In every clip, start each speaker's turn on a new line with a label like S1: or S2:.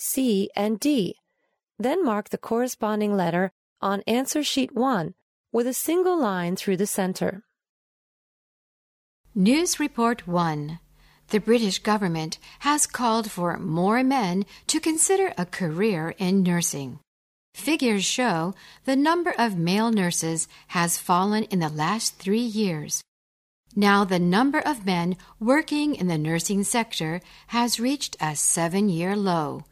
S1: C, and D. Then mark the corresponding letter on answer sheet 1 with a single line through the center.
S2: News Report 1 The British government has called for more men to consider a career in nursing. Figures show the number of male nurses has fallen in the last three years. Now, the number of men working in the nursing sector has reached a seven year low.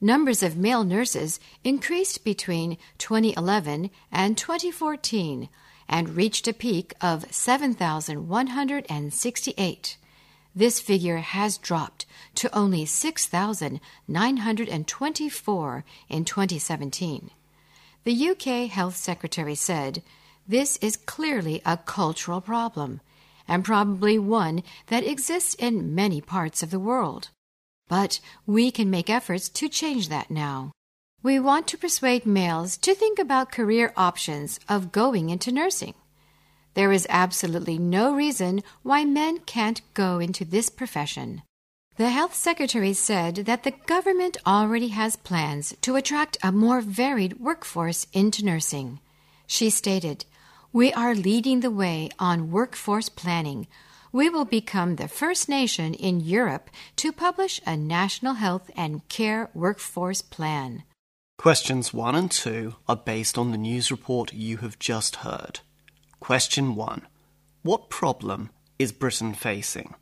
S2: Numbers of male nurses increased between 2011 and 2014 and reached a peak of 7,168. This figure has dropped to only 6,924 in 2017. The UK Health Secretary said, This is clearly a cultural problem and probably one that exists in many parts of the world. But we can make efforts to change that now. We want to persuade males to think about career options of going into nursing. There is absolutely no reason why men can't go into this profession. The health secretary said that the government already has plans to attract a more varied workforce into nursing. She stated, we are leading the way on workforce planning. We will become the first nation in Europe to publish a national health and care workforce plan.
S3: Questions 1 and 2 are based on the news report you have just heard. Question 1 What problem is Britain facing?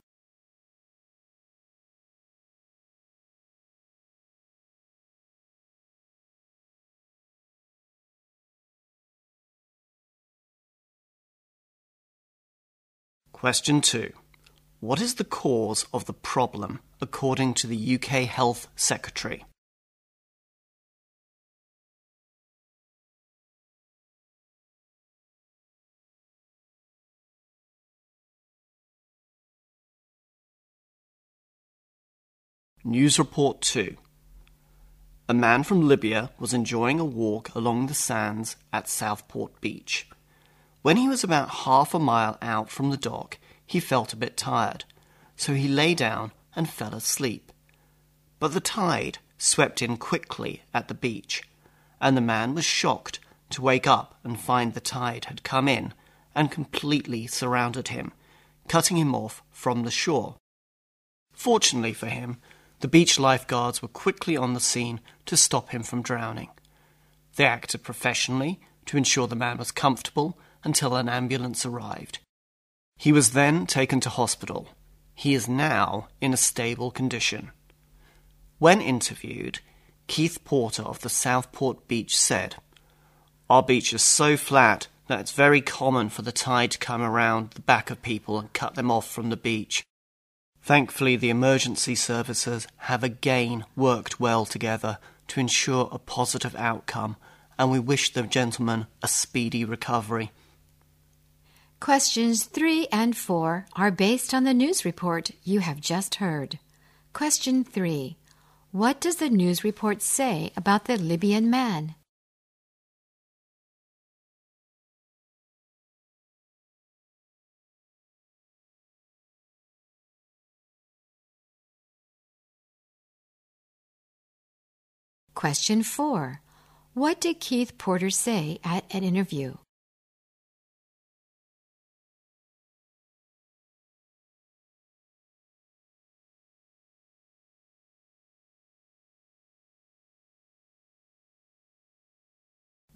S3: Question 2. What is the cause of the problem according to the UK Health Secretary? News Report 2 A man from Libya was enjoying a walk along the sands at Southport Beach. When he was about half a mile out from the dock, he felt a bit tired, so he lay down and fell asleep. But the tide swept in quickly at the beach, and the man was shocked to wake up and find the tide had come in and completely surrounded him, cutting him off from the shore. Fortunately for him, the beach lifeguards were quickly on the scene to stop him from drowning. They acted professionally to ensure the man was comfortable until an ambulance arrived. He was then taken to hospital. He is now in a stable condition. When interviewed, Keith Porter of the Southport Beach said, Our beach is so flat that it's very common for the tide to come around the back of people and cut them off from the beach. Thankfully, the emergency services have again worked well together to ensure a positive outcome, and we wish the gentleman a speedy recovery.
S2: Questions 3 and 4 are based on the news report you have just heard. Question 3 What does the news report say about the Libyan man? Question 4 What did Keith Porter say at an interview?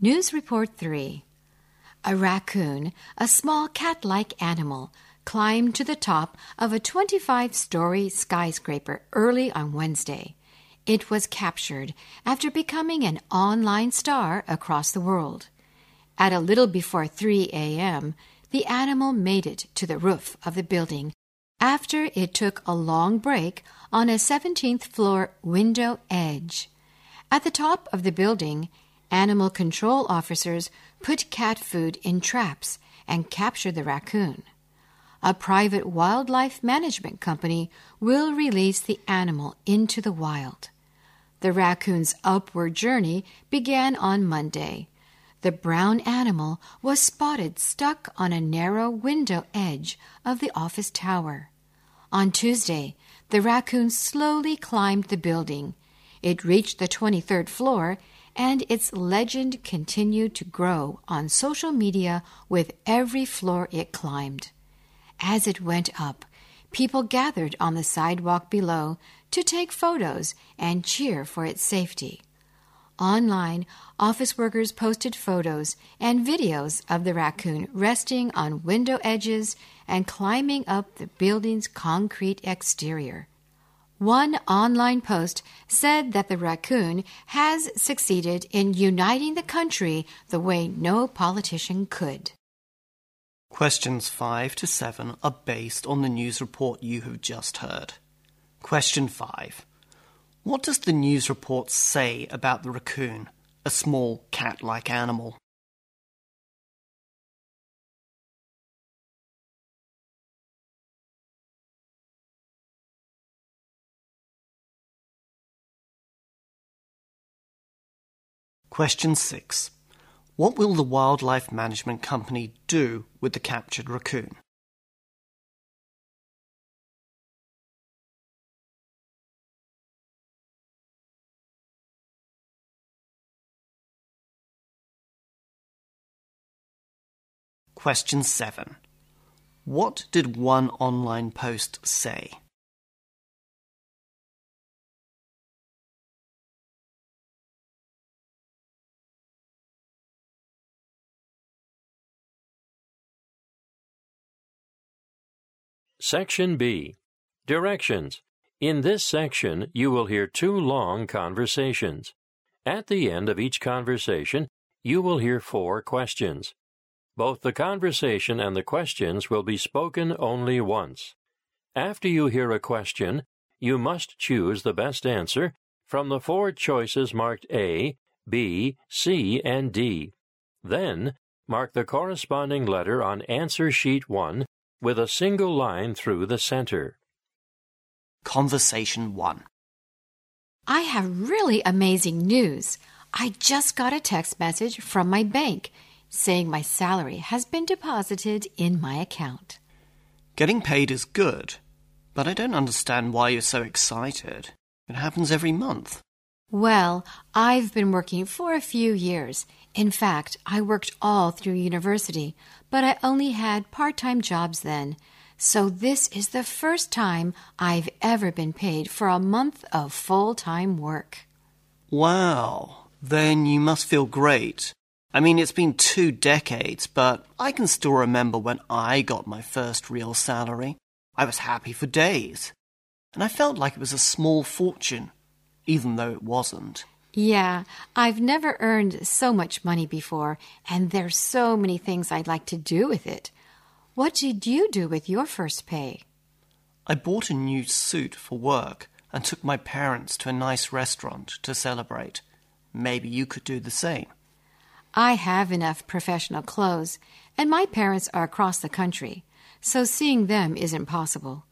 S2: News Report 3 A raccoon, a small cat like animal, climbed to the top of a 25 story skyscraper early on Wednesday. It was captured after becoming an online star across the world. At a little before 3 a.m., the animal made it to the roof of the building after it took a long break on a 17th floor window edge. At the top of the building, animal control officers put cat food in traps and capture the raccoon. A private wildlife management company will release the animal into the wild. The raccoon's upward journey began on Monday. The brown animal was spotted stuck on a narrow window edge of the office tower. On Tuesday, the raccoon slowly climbed the building. It reached the 23rd floor, and its legend continued to grow on social media with every floor it climbed. As it went up, people gathered on the sidewalk below to take photos and cheer for its safety. Online, office workers posted photos and videos of the raccoon resting on window edges and climbing up the building's concrete exterior. One online post said that the raccoon has succeeded in uniting the country the way no politician could.
S3: Questions 5 to 7 are based on the news report you have just heard. Question 5. What does the news report say about the raccoon, a small cat like animal? Question 6. What will the Wildlife Management Company do with the captured raccoon? Question 7. What did one online post say?
S4: Section B Directions. In this section, you will hear two long conversations. At the end of each conversation, you will hear four questions. Both the conversation and the questions will be spoken only once. After you hear a question, you must choose the best answer from the four choices marked A, B, C, and D. Then, mark the corresponding letter on answer sheet 1 with a single line through the center.
S3: Conversation 1.
S2: I have really amazing news. I just got a text message from my bank saying my salary has been deposited in my account.
S3: Getting paid is good, but I don't understand why you're so excited. It happens every month.
S2: Well, I've been working for a few years. In fact, I worked all through university, but I only had part time jobs then. So this is the first time I've ever been paid for a month of full time work.
S3: Wow, then you must feel great. I mean, it's been two decades, but I can still remember when I got my first real salary. I was happy for days. And I felt like it was a small fortune even though it wasn't.
S2: Yeah, I've never earned so much money before, and there's so many things I'd like to do with it. What did you do with your first pay?
S3: I bought a new suit for work and took my parents to a nice restaurant to celebrate. Maybe you could do the same.
S2: I have enough professional clothes, and my parents are across the country, so seeing them isn't possible.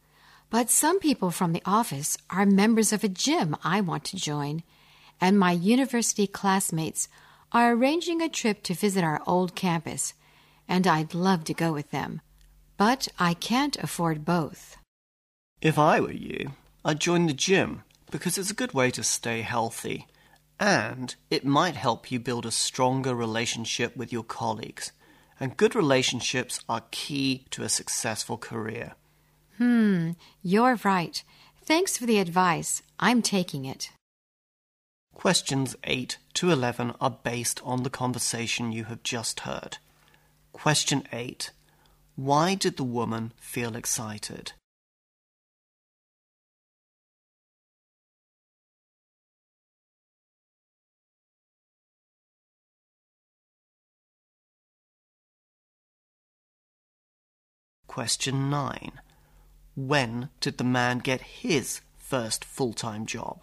S2: But some people from the office are members of a gym I want to join, and my university classmates are arranging a trip to visit our old campus, and I'd love to go with them. But I can't afford both.
S3: If I were you, I'd join the gym because it's a good way to stay healthy, and it might help you build a stronger relationship with your colleagues. And good relationships are key to a successful career.
S2: Hmm, you're right. Thanks for the advice. I'm taking it.
S3: Questions 8 to 11 are based on the conversation you have just heard. Question 8. Why did the woman feel excited? Question 9. When did the man get his first full time job?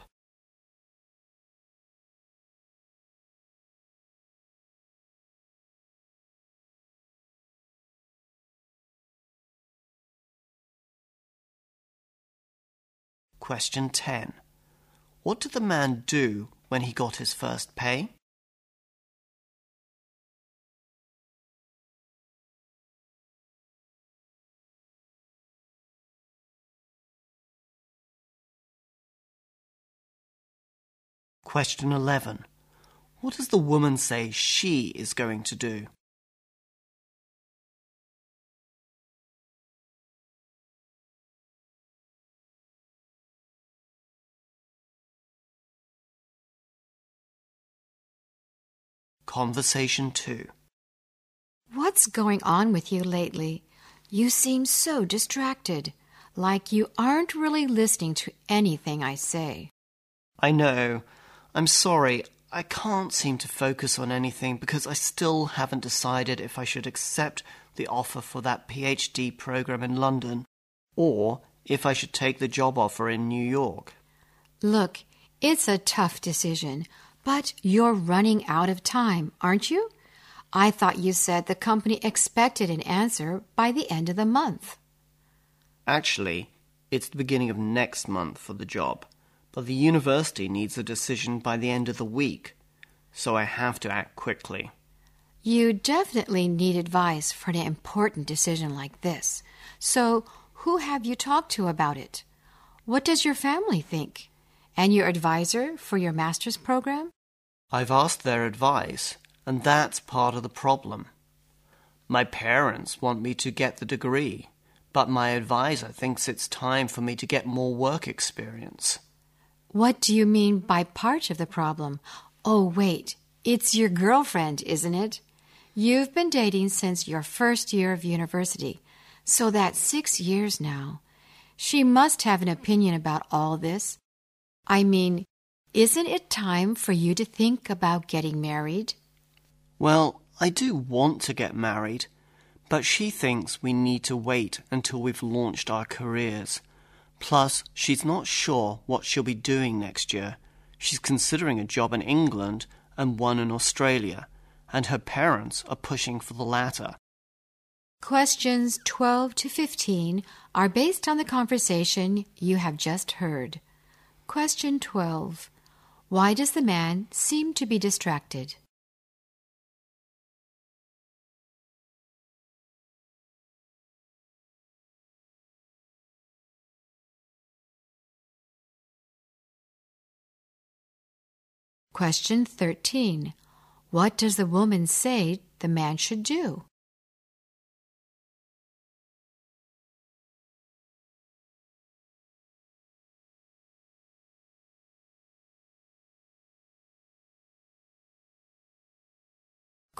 S3: Question 10. What did the man do when he got his first pay? Question 11. What does the woman say she is going to do? Conversation 2.
S2: What's going on with you lately? You seem so distracted, like you aren't really listening to anything I say.
S3: I know. I'm sorry. I can't seem to focus on anything because I still haven't decided if I should accept the offer for that PhD program in London or if I should take the job offer in New York.
S2: Look, it's a tough decision, but you're running out of time, aren't you? I thought you said the company expected an answer by the end of the month.
S3: Actually, it's the beginning of next month for the job, but the university needs a decision by the end of the week, so I have to act quickly.
S2: You definitely need advice for an important decision like this. So, who have you talked to about it? What does your family think? And your advisor for your master's program?
S3: I've asked their advice, and that's part of the problem. My parents want me to get the degree, but my advisor thinks it's time for me to get more work experience.
S2: What do you mean by part of the problem? Oh, wait, it's your girlfriend, isn't it? You've been dating since your first year of university, so that's six years now. She must have an opinion about all this. I mean, isn't it time for you to think about getting married?
S3: Well, I do want to get married, but she thinks we need to wait until we've launched our careers. Plus, she's not sure what she'll be doing next year. She's considering a job in England and one in Australia, and her parents are pushing for the latter.
S2: Questions 12 to 15 are based on the conversation you have just heard. Question 12. Why does the man seem to be distracted? Question 13. What does the woman say the man should do?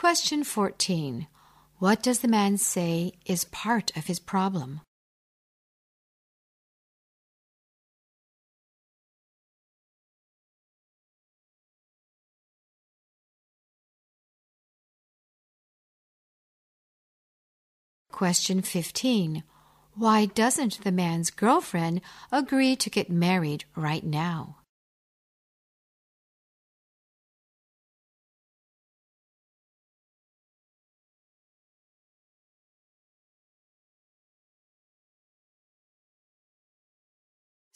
S2: Question 14. What does the man say is part of his problem? Question 15. Why doesn't the man's girlfriend agree to get married right now?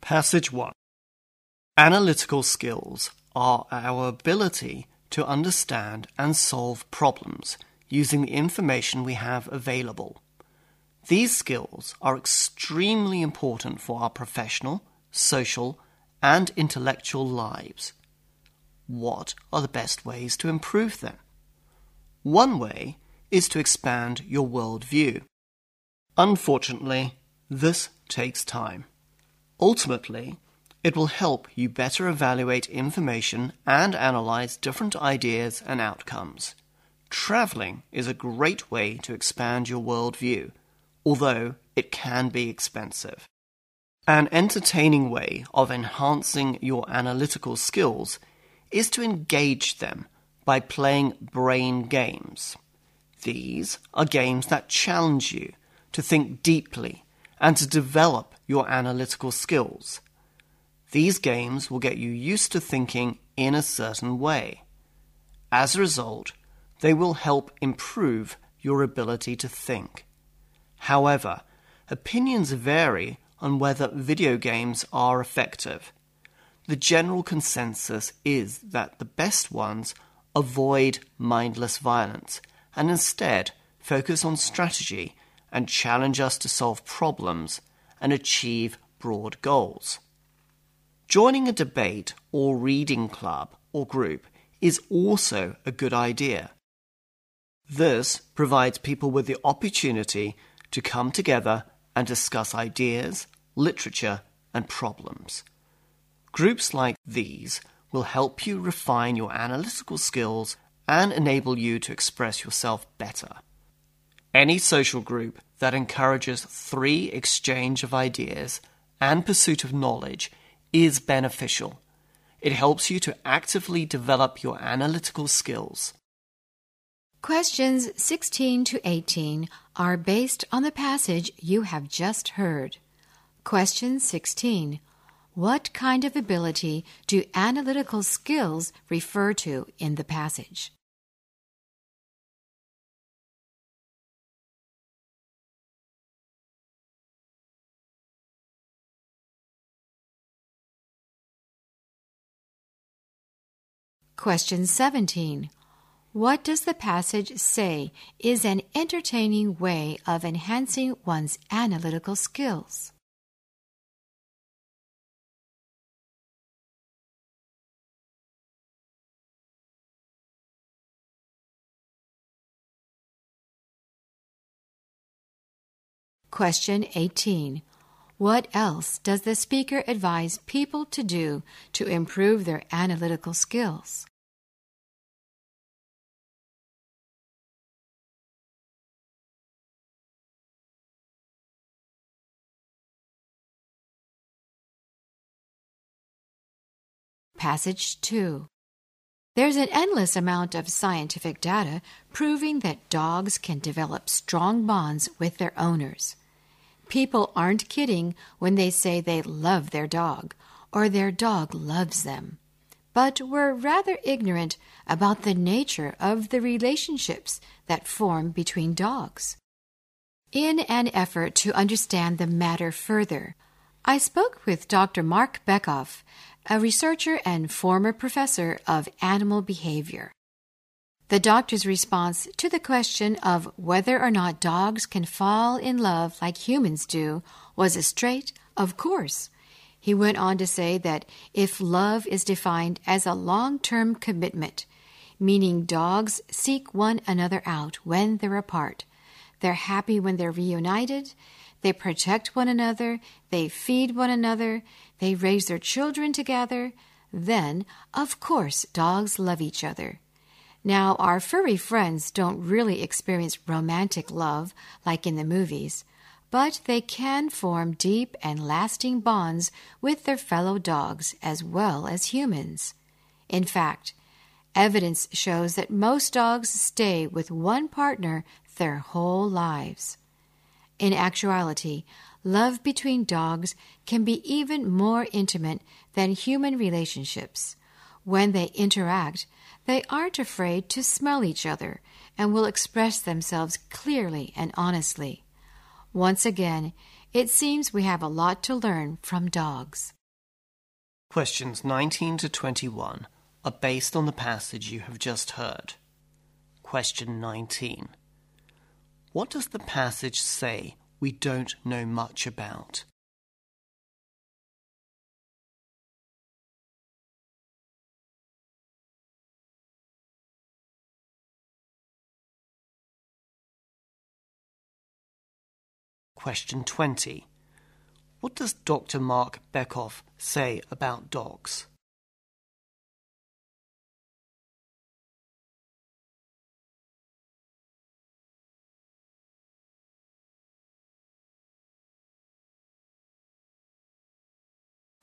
S3: Passage 1 Analytical skills are our ability to understand and solve problems using the information we have available. These skills are extremely important for our professional, social, and intellectual lives. What are the best ways to improve them? One way is to expand your worldview. Unfortunately, this takes time. Ultimately, it will help you better evaluate information and analyze different ideas and outcomes. Traveling is a great way to expand your worldview, although it can be expensive. An entertaining way of enhancing your analytical skills is to engage them by playing brain games. These are games that challenge you to think deeply and to develop your analytical skills. These games will get you used to thinking in a certain way. As a result, they will help improve your ability to think. However, opinions vary on whether video games are effective. The general consensus is that the best ones avoid mindless violence and instead focus on strategy and challenge us to solve problems and achieve broad goals. Joining a debate or reading club or group is also a good idea. This provides people with the opportunity to come together and discuss ideas, literature, and problems. Groups like these will help you refine your analytical skills and enable you to express yourself better. Any social group that encourages free exchange of ideas and pursuit of knowledge is beneficial. It helps you to actively develop your analytical skills.
S2: Questions 16 to 18 are based on the passage you have just heard. Question 16. What kind of ability do analytical skills refer to in the passage? Question 17. What does the passage say is an entertaining way of enhancing one's analytical skills? Question 18. What else does the speaker advise people to do to improve their analytical skills? Passage 2. There's an endless amount of scientific data proving that dogs can develop strong bonds with their owners. People aren't kidding when they say they love their dog or their dog loves them. But we're rather ignorant about the nature of the relationships that form between dogs. In an effort to understand the matter further, I spoke with Dr. Mark Bekoff, a researcher and former professor of animal behavior. The doctor's response to the question of whether or not dogs can fall in love like humans do was a straight, of course. He went on to say that if love is defined as a long term commitment, meaning dogs seek one another out when they're apart, they're happy when they're reunited, they protect one another, they feed one another, they raise their children together, then, of course, dogs love each other. Now, our furry friends don't really experience romantic love like in the movies, but they can form deep and lasting bonds with their fellow dogs as well as humans. In fact, evidence shows that most dogs stay with one partner their whole lives. In actuality, love between dogs can be even more intimate than human relationships. When they interact, they aren't afraid to smell each other and will express themselves clearly and honestly. Once again, it seems we have a lot to learn from dogs.
S3: Questions 19 to 21 are based on the passage you have just heard. Question 19. What does the passage say we don't know much about? Question 20. What does Dr. Mark Bekoff say about dogs?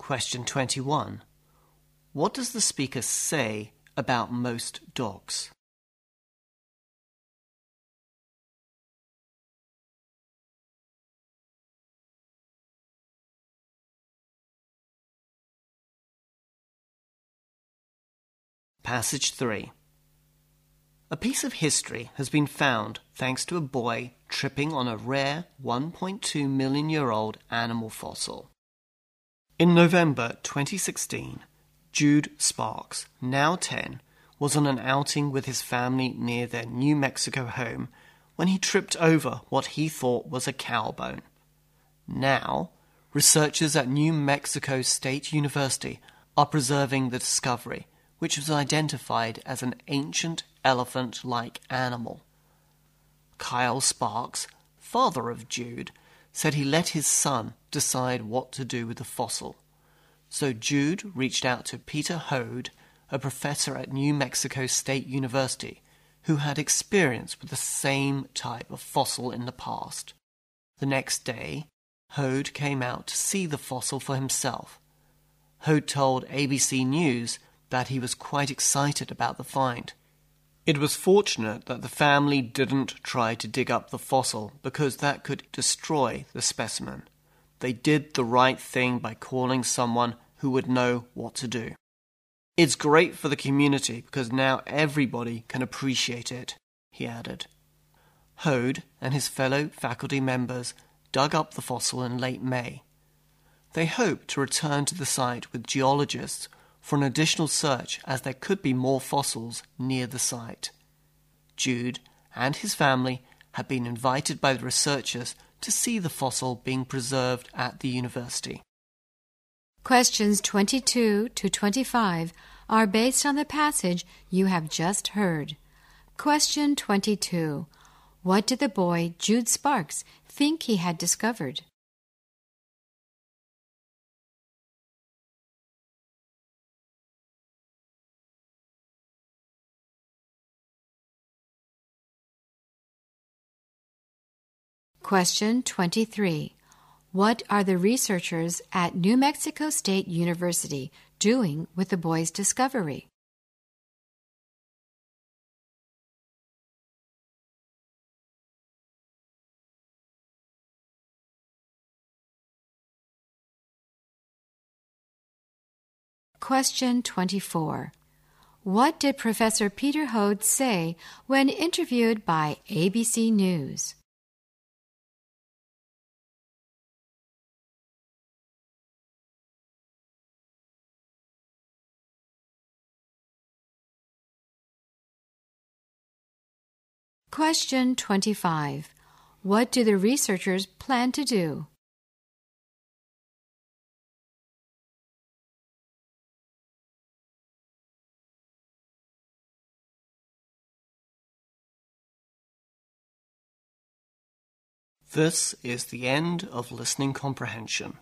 S3: Question 21. What does the speaker say about most dogs? Passage 3. A piece of history has been found thanks to a boy tripping on a rare 1.2 million year old animal fossil. In November 2016, Jude Sparks, now 10, was on an outing with his family near their New Mexico home when he tripped over what he thought was a cow bone. Now, researchers at New Mexico State University are preserving the discovery which was identified as an ancient elephant like animal. Kyle Sparks, father of Jude, said he let his son decide what to do with the fossil. So Jude reached out to Peter Houde, a professor at New Mexico State University, who had experience with the same type of fossil in the past. The next day, Houde came out to see the fossil for himself. Houde told ABC News that he was quite excited about the find. It was fortunate that the family didn't try to dig up the fossil because that could destroy the specimen. They did the right thing by calling someone who would know what to do. It's great for the community because now everybody can appreciate it, he added. Houde and his fellow faculty members dug up the fossil in late May. They hope to return to the site with geologists for an additional search as there could be more fossils near the site. Jude and his family had been invited by the researchers to see the fossil being preserved at the university.
S2: Questions 22 to 25 are based on the passage you have just heard. Question 22 What did the boy Jude Sparks think he had discovered? Question 23. What are the researchers at New Mexico State University doing with the boy's discovery? Question 24. What did Professor Peter Houde say when interviewed by ABC News? Question 25. What do the researchers plan to do?
S3: This is the end of listening comprehension.